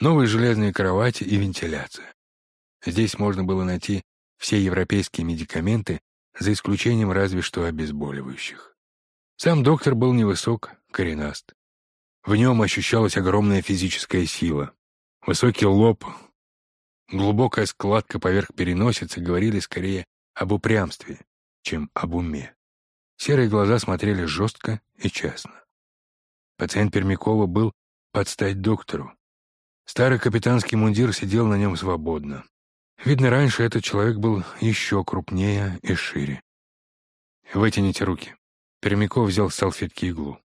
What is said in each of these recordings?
Новые железные кровати и вентиляция. Здесь можно было найти все европейские медикаменты, за исключением разве что обезболивающих. Сам доктор был невысок, коренаст. В нем ощущалась огромная физическая сила. Высокий лоб, глубокая складка поверх переносицы говорили скорее об упрямстве, чем об уме. Серые глаза смотрели жестко и честно. Пациент Пермякова был под стать доктору. Старый капитанский мундир сидел на нем свободно. Видно, раньше этот человек был еще крупнее и шире. «Вытяните руки». Пермяков взял с салфетки иглу.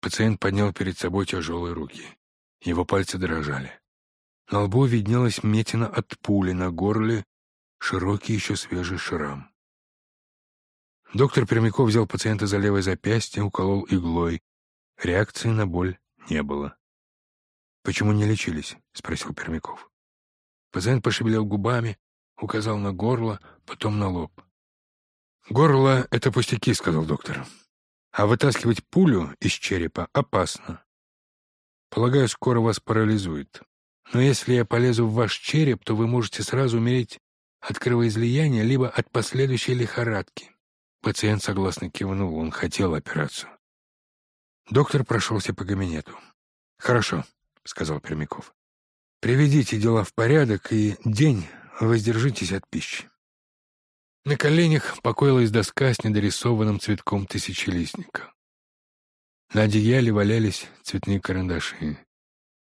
Пациент поднял перед собой тяжелые руки. Его пальцы дрожали. На лбу виднелась метина от пули, на горле широкий еще свежий шрам. Доктор Пермяков взял пациента за левое запястье, уколол иглой. Реакции на боль не было. «Почему не лечились?» — спросил Пермяков. Пациент пошевелил губами, указал на горло, потом на лоб. «Горло — это пустяки», — сказал доктор. «А вытаскивать пулю из черепа опасно. Полагаю, скоро вас парализует. Но если я полезу в ваш череп, то вы можете сразу умереть от кровоизлияния либо от последующей лихорадки. Пациент согласно кивнул, он хотел операцию. Доктор прошелся по кабинету. «Хорошо», — сказал Пермяков. «Приведите дела в порядок и день воздержитесь от пищи». На коленях покоилась доска с недорисованным цветком тысячелистника. На одеяле валялись цветные карандаши.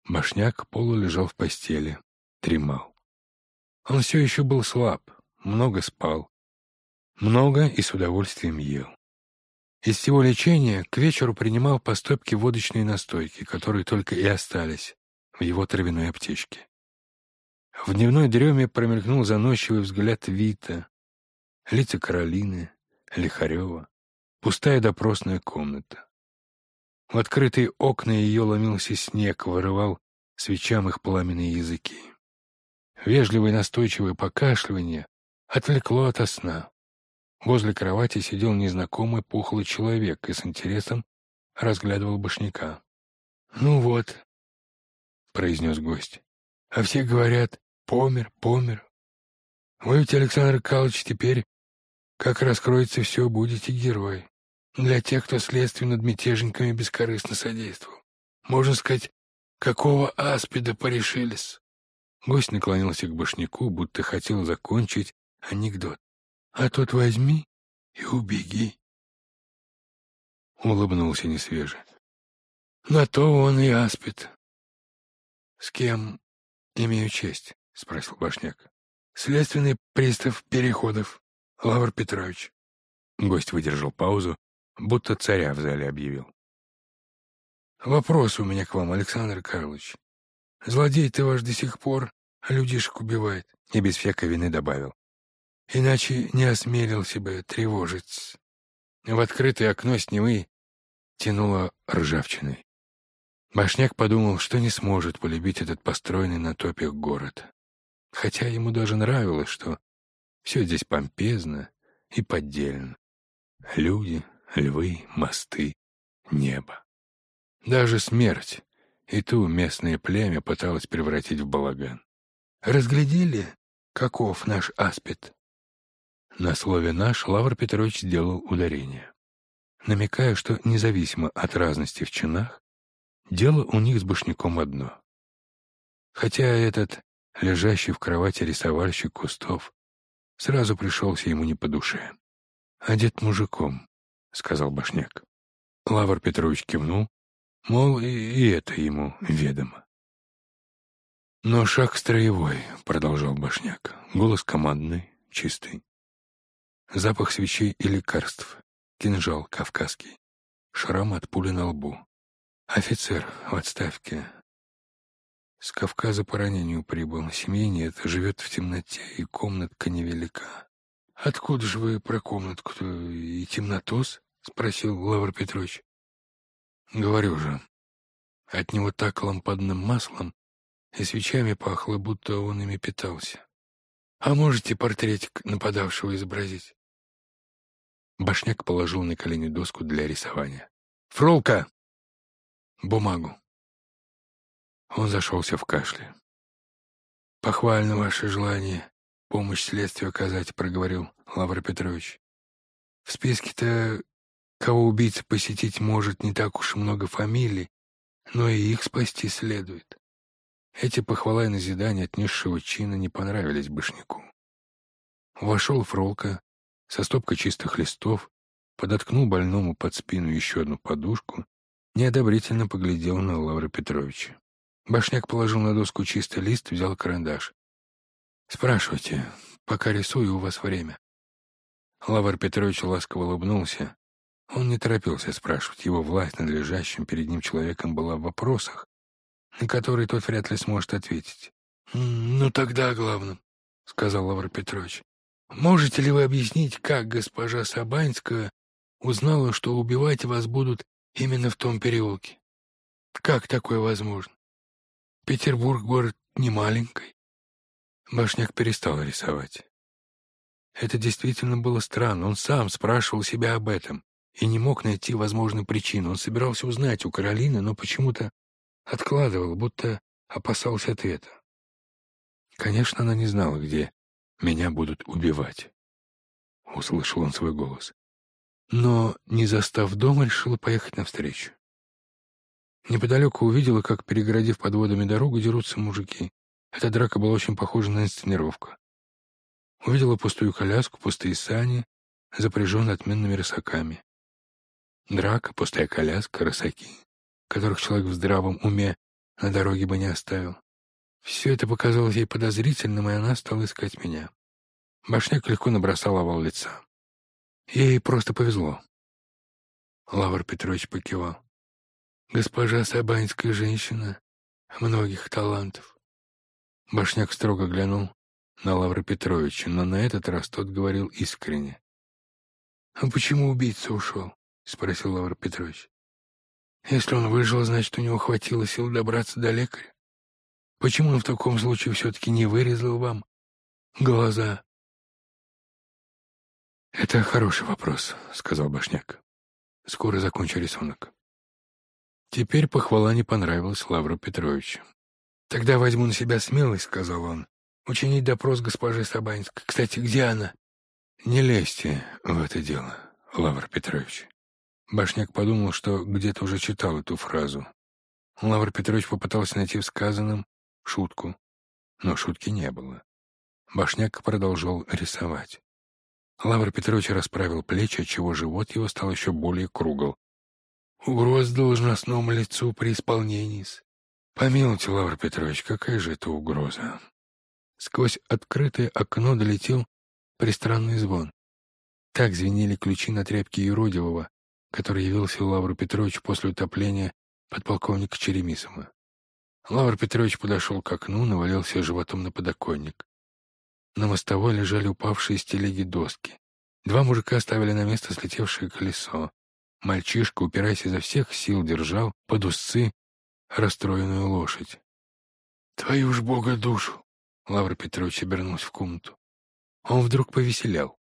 Башняк полу лежал в постели, дремал. Он все еще был слаб, много спал, много и с удовольствием ел. Из всего лечения к вечеру принимал по стопке водочные настойки, которые только и остались в его травяной аптечке. В дневной дреме промелькнул заносчивый взгляд Вита, лица Каролины, Лихарева, пустая допросная комната. В открытые окна ее ломился снег, вырывал свечам их пламенные языки. Вежливое настойчивое покашливание отвлекло от сна. Возле кровати сидел незнакомый пухлый человек и с интересом разглядывал башняка. «Ну вот», — произнес гость, — «а все говорят, помер, помер. Вы ведь, Александр Калыч, теперь, как раскроется все, будете герой. Для тех, кто следствие над мятежниками бескорыстно содействовал. Можно сказать, какого аспида порешились?» Гость наклонился к башняку, будто хотел закончить анекдот а тот возьми и убеги. Улыбнулся несвеже. На то он и аспид. С кем имею честь? Спросил Башняк. Следственный пристав Переходов, Лавр Петрович. Гость выдержал паузу, будто царя в зале объявил. Вопрос у меня к вам, Александр Карлович. Злодей-то ваш до сих пор людишек убивает. И без всякой вины добавил иначе не осмелился бы тревожить. В открытое окно с Невы тянуло ржавчиной. Башняк подумал, что не сможет полюбить этот построенный на топях город. Хотя ему даже нравилось, что все здесь помпезно и поддельно. Люди, львы, мосты, небо. Даже смерть и ту местное племя пыталась превратить в балаган. Разглядели, каков наш аспид? На слове «наш» Лавр Петрович сделал ударение, намекая, что независимо от разности в чинах, дело у них с Башняком одно. Хотя этот, лежащий в кровати рисовальщик кустов, сразу пришелся ему не по душе. «Одет мужиком», — сказал Башняк. Лавр Петрович кивнул, мол, и, и это ему ведомо. «Но шаг строевой», — продолжал Башняк, голос командный, чистый. Запах свечей и лекарств. Кинжал кавказский. Шрам от пули на лбу. Офицер в отставке. С Кавказа по ранению прибыл. Семьи нет, живет в темноте, и комнатка невелика. «Откуда же вы про комнатку-то и темнотос?» — спросил Лавр Петрович. «Говорю же, от него так лампадным маслом и свечами пахло, будто он ими питался. А можете портретик нападавшего изобразить?» Башняк положил на колени доску для рисования. «Фролка! Бумагу!» Он зашелся в кашле. «Похвально ваше желание помощь следствию оказать», — проговорил Лавр Петрович. «В списке-то, кого убийца посетить может, не так уж много фамилий, но и их спасти следует». Эти похвала и назидания от низшего чина не понравились Башняку. Вошел Фролка со стопкой чистых листов, подоткнул больному под спину еще одну подушку, неодобрительно поглядел на Лавра Петровича. Башняк положил на доску чистый лист, взял карандаш. «Спрашивайте, пока рисую, у вас время». Лавр Петрович ласково улыбнулся. Он не торопился спрашивать. Его власть над лежащим перед ним человеком была в вопросах, на которые тот вряд ли сможет ответить. «Ну тогда о главном», — сказал Лавр Петрович. Можете ли вы объяснить, как госпожа Сабанская узнала, что убивать вас будут именно в том переулке? Как такое возможно? Петербург — город не маленький. Башняк перестал рисовать. Это действительно было странно. Он сам спрашивал себя об этом и не мог найти возможную причину. Он собирался узнать у Каролины, но почему-то откладывал, будто опасался ответа. Конечно, она не знала, где меня будут убивать. Услышал он свой голос. Но, не застав дома, решила поехать навстречу. Неподалеку увидела, как, перегородив подводами дорогу, дерутся мужики. Эта драка была очень похожа на инсценировку. Увидела пустую коляску, пустые сани, запряженные отменными рысаками. Драка, пустая коляска, рысаки, которых человек в здравом уме на дороге бы не оставил. Все это показалось ей подозрительным, и она стала искать меня. Башняк легко набросал овал лица. Ей просто повезло. Лавр Петрович покивал. Госпожа Сабанская женщина многих талантов. Башняк строго глянул на Лавра Петровича, но на этот раз тот говорил искренне. — А почему убийца ушел? — спросил Лавр Петрович. — Если он выжил, значит, у него хватило сил добраться до лекаря. Почему он в таком случае все-таки не вырезал вам глаза? «Это хороший вопрос», — сказал Башняк. «Скоро закончу рисунок». Теперь похвала не понравилась Лавру Петровичу. «Тогда возьму на себя смелость», — сказал он, — «учинить допрос госпожи Сабанской. Кстати, где она?» «Не лезьте в это дело, Лавр Петрович». Башняк подумал, что где-то уже читал эту фразу. Лавр Петрович попытался найти в сказанном шутку, но шутки не было. Башняк продолжал рисовать. Лавр Петрович расправил плечи, отчего живот его стал еще более кругл. «Угроз должностному лицу при исполнении -с. Помилуйте, Лавр Петрович, какая же это угроза?» Сквозь открытое окно долетел пристранный звон. Так звенели ключи на тряпке Еродивого, который явился Лавру Петровичу после утопления подполковника Черемисова. Лавр Петрович подошел к окну, навалился животом на подоконник. На мостовой лежали упавшие из телеги доски. Два мужика ставили на место слетевшее колесо. Мальчишка, упираясь изо всех сил, держал под узцы расстроенную лошадь. «Твою ж бога душу!» Лавр Петрович обернулся в комнату. Он вдруг повеселял.